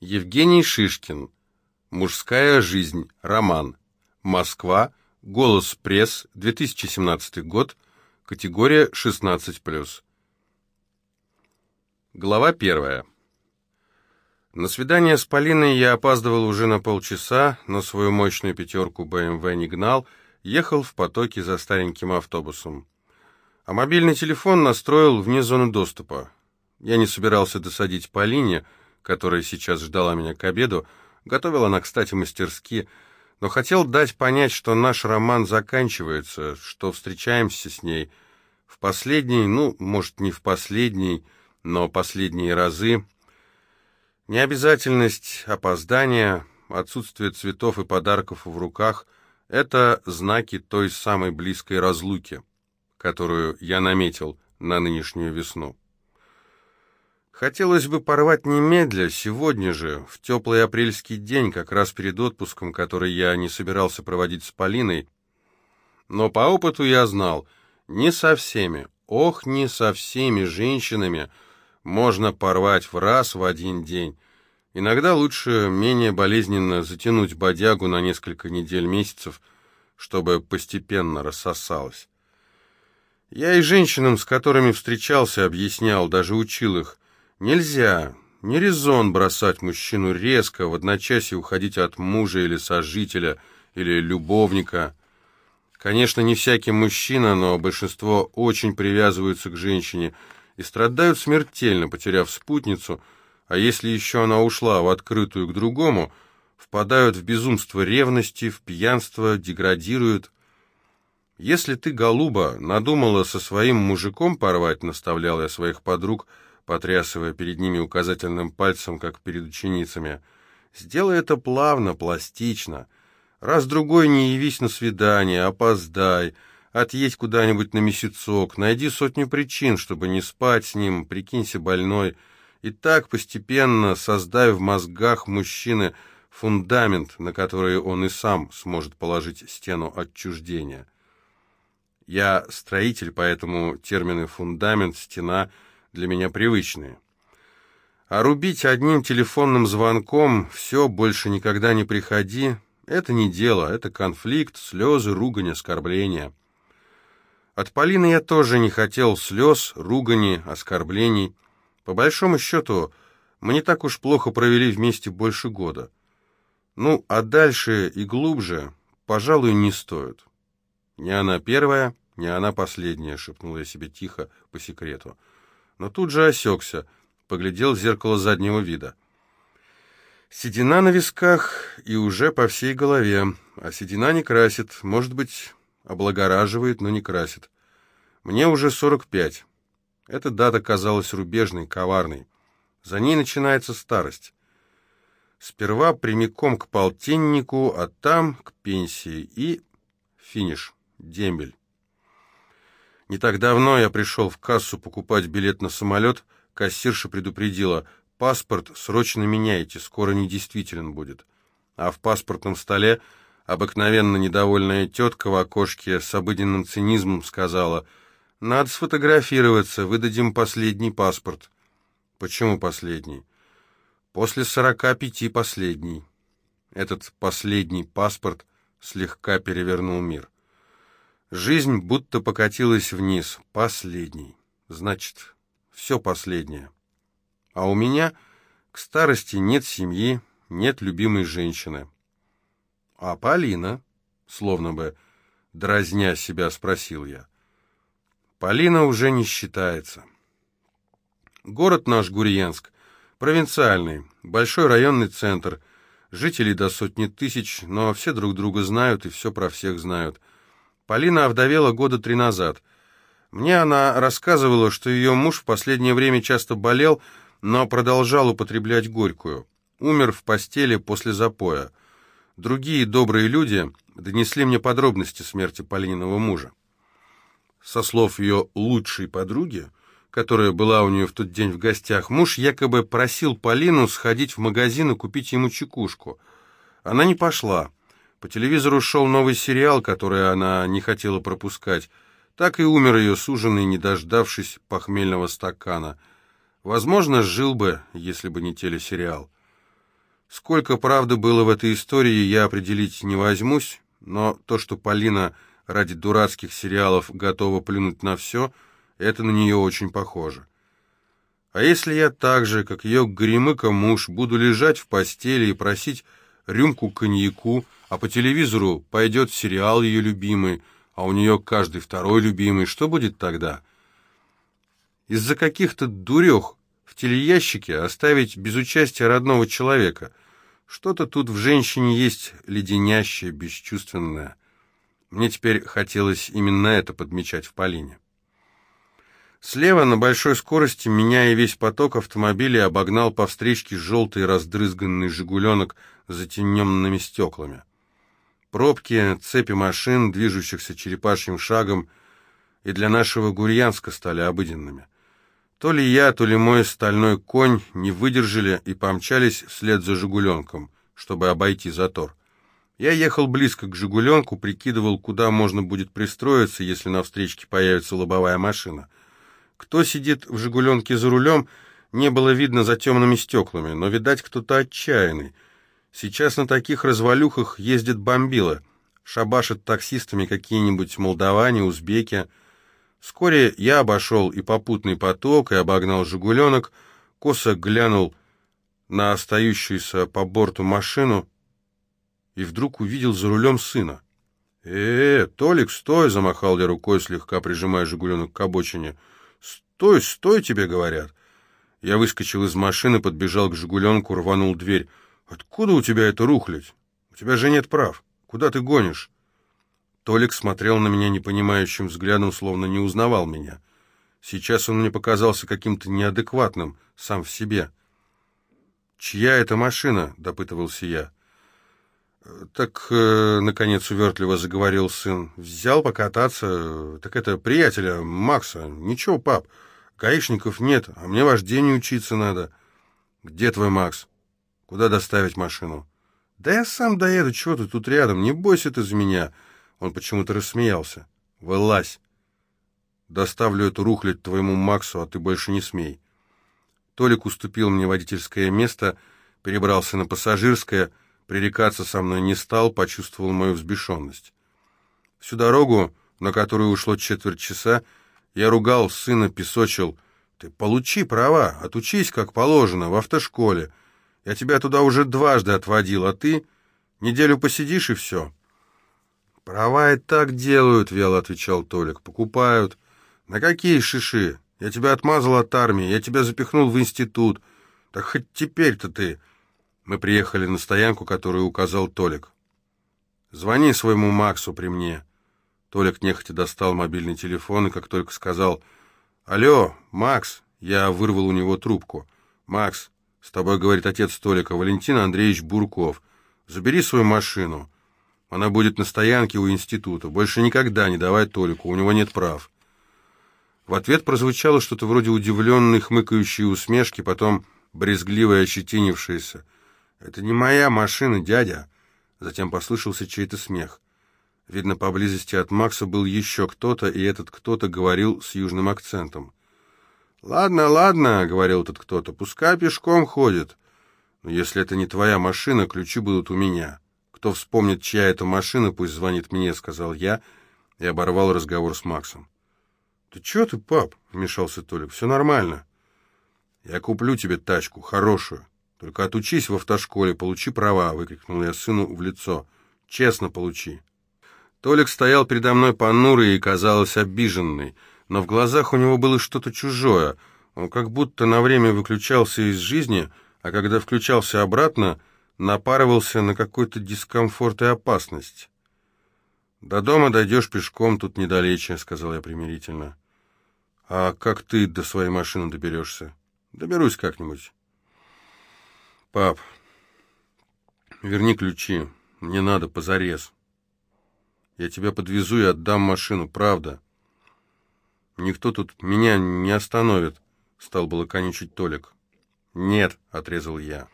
Евгений Шишкин. Мужская жизнь. Роман. Москва. Голос пресс. 2017 год. Категория 16+. Глава первая. На свидание с Полиной я опаздывал уже на полчаса, но свою мощную пятерку БМВ не гнал, ехал в потоке за стареньким автобусом. А мобильный телефон настроил вне зоны доступа. Я не собирался досадить Полине, которая сейчас ждала меня к обеду, готовила она, кстати, мастерски, но хотел дать понять, что наш роман заканчивается, что встречаемся с ней в последний, ну, может, не в последний, но последние разы. Необязательность, опоздание, отсутствие цветов и подарков в руках — это знаки той самой близкой разлуки, которую я наметил на нынешнюю весну. Хотелось бы порвать немедля, сегодня же, в теплый апрельский день, как раз перед отпуском, который я не собирался проводить с Полиной. Но по опыту я знал, не со всеми, ох, не со всеми женщинами можно порвать в раз в один день. Иногда лучше менее болезненно затянуть бодягу на несколько недель-месяцев, чтобы постепенно рассосалось. Я и женщинам, с которыми встречался, объяснял, даже учил их, Нельзя, не резон бросать мужчину резко, в одночасье уходить от мужа или сожителя, или любовника. Конечно, не всякий мужчина, но большинство очень привязываются к женщине и страдают смертельно, потеряв спутницу, а если еще она ушла в открытую к другому, впадают в безумство ревности, в пьянство, деградируют. Если ты, голуба, надумала со своим мужиком порвать, наставлял я своих подруг, — потрясывая перед ними указательным пальцем, как перед ученицами. «Сделай это плавно, пластично. Раз-другой не явись на свидание, опоздай, отъедь куда-нибудь на месяцок, найди сотню причин, чтобы не спать с ним, прикинься больной, и так постепенно создай в мозгах мужчины фундамент, на который он и сам сможет положить стену отчуждения». Я строитель, поэтому термины «фундамент», «стена» — для меня привычные. А рубить одним телефонным звонком «все, больше никогда не приходи» — это не дело, это конфликт, слезы, ругань, оскорбления. От Полины я тоже не хотел слез, ругани, оскорблений. По большому счету, мы не так уж плохо провели вместе больше года. Ну, а дальше и глубже, пожалуй, не стоит. Не она первая, не она последняя, шепнул я себе тихо по секрету но тут же осекся, поглядел в зеркало заднего вида. Седина на висках и уже по всей голове, а седина не красит, может быть, облагораживает, но не красит. Мне уже сорок пять. Эта дата казалась рубежной, коварной. За ней начинается старость. Сперва прямиком к полтиннику, а там к пенсии и финиш, дембель. Не так давно я пришел в кассу покупать билет на самолет, кассирша предупредила, паспорт срочно меняйте, скоро недействителен будет. А в паспортном столе обыкновенно недовольная тетка в окошке с обыденным цинизмом сказала, «Надо сфотографироваться, выдадим последний паспорт». «Почему последний?» «После сорока пяти последний». Этот последний паспорт слегка перевернул мир. Жизнь будто покатилась вниз. Последний. Значит, все последнее. А у меня к старости нет семьи, нет любимой женщины. А Полина, словно бы дразня себя, спросил я. Полина уже не считается. Город наш Гурьянск, провинциальный, большой районный центр, жителей до сотни тысяч, но все друг друга знают и все про всех знают. Полина овдовела года три назад. Мне она рассказывала, что ее муж в последнее время часто болел, но продолжал употреблять горькую. Умер в постели после запоя. Другие добрые люди донесли мне подробности смерти Полининого мужа. Со слов ее лучшей подруги, которая была у нее в тот день в гостях, муж якобы просил Полину сходить в магазин и купить ему чекушку. Она не пошла. По телевизору шел новый сериал, который она не хотела пропускать. Так и умер ее суженый, не дождавшись похмельного стакана. Возможно, жил бы, если бы не телесериал. Сколько правды было в этой истории, я определить не возьмусь, но то, что Полина ради дурацких сериалов готова плюнуть на все, это на нее очень похоже. А если я так же, как ее гремыка муж, буду лежать в постели и просить рюмку коньяку, а по телевизору пойдет сериал ее любимый, а у нее каждый второй любимый, что будет тогда? Из-за каких-то дурех в телеящике оставить без участия родного человека. Что-то тут в женщине есть леденящее, бесчувственное. Мне теперь хотелось именно это подмечать в Полине. Слева на большой скорости меня и весь поток автомобилей обогнал по встречке желтый раздрызганный «Жигуленок» с затененными стеклами. Пробки, цепи машин, движущихся черепашьим шагом, и для нашего Гурьянска стали обыденными. То ли я, то ли мой стальной конь не выдержали и помчались вслед за «Жигуленком», чтобы обойти затор. Я ехал близко к «Жигуленку», прикидывал, куда можно будет пристроиться, если на встречке появится лобовая машина. Кто сидит в «Жигуленке» за рулем, не было видно за темными стеклами, но, видать, кто-то отчаянный. Сейчас на таких развалюхах ездит бомбила, шабашат таксистами какие-нибудь молдаване, узбеки. Вскоре я обошел и попутный поток, и обогнал «Жигуленок», косо глянул на остающуюся по борту машину и вдруг увидел за рулем сына. «Э, -э Толик, стой!» — замахал я рукой, слегка прижимая «Жигуленок» к обочине. «Стой, стой!» — тебе говорят. Я выскочил из машины, подбежал к «Жигуленку», рванул дверь. «Откуда у тебя это рухлядь? У тебя же нет прав. Куда ты гонишь?» Толик смотрел на меня непонимающим взглядом, словно не узнавал меня. Сейчас он мне показался каким-то неадекватным, сам в себе. «Чья это машина?» — допытывался я. «Так, э, наконец, увертливо заговорил сын. Взял покататься. Так это приятеля Макса. Ничего, пап, гаишников нет, а мне вождению учиться надо». «Где твой Макс? Куда доставить машину?» «Да я сам доеду, чего ты тут рядом, не бойся ты за меня». Он почему-то рассмеялся. «Вылазь! Доставлю эту рухлядь твоему Максу, а ты больше не смей». Толик уступил мне водительское место, перебрался на пассажирское, пререкаться со мной не стал, почувствовал мою взбешенность. Всю дорогу, на которую ушло четверть часа, я ругал сына, песочил. «Ты получи права, отучись как положено, в автошколе. Я тебя туда уже дважды отводил, а ты неделю посидишь и все». «Права и так делают», — вяло отвечал Толик. «Покупают». «На какие шиши? Я тебя отмазал от армии, я тебя запихнул в институт. Так хоть теперь-то ты...» Мы приехали на стоянку, которую указал Толик. «Звони своему Максу при мне». Толик нехотя достал мобильный телефон и как только сказал «Алло, Макс!» Я вырвал у него трубку. «Макс, с тобой, — говорит отец Толика, — Валентин Андреевич Бурков. Забери свою машину». Она будет на стоянке у института. Больше никогда не давай Толику, у него нет прав». В ответ прозвучало что-то вроде удивленной, хмыкающей усмешки, потом брезгливо ощетинившееся. «Это не моя машина, дядя!» Затем послышался чей-то смех. Видно, поблизости от Макса был еще кто-то, и этот кто-то говорил с южным акцентом. «Ладно, ладно», — говорил этот кто-то, — «пускай пешком ходит. Но если это не твоя машина, ключи будут у меня». «Кто вспомнит, чья это машина, пусть звонит мне», — сказал я и оборвал разговор с Максом. «Ты чё ты, пап?» — вмешался Толик. «Все нормально. Я куплю тебе тачку, хорошую. Только отучись в автошколе, получи права», — выкрикнул я сыну в лицо. «Честно получи». Толик стоял передо мной понурый и, казалось, обиженный, но в глазах у него было что-то чужое. Он как будто на время выключался из жизни, а когда включался обратно, напарывался на какой-то дискомфорт и опасность. «До дома дойдешь пешком, тут недалече», — сказал я примирительно. «А как ты до своей машины доберешься?» «Доберусь как-нибудь». «Пап, верни ключи. Мне надо позарез. Я тебя подвезу и отдам машину, правда. Никто тут меня не остановит», — стал было конючить Толик. «Нет», — отрезал я.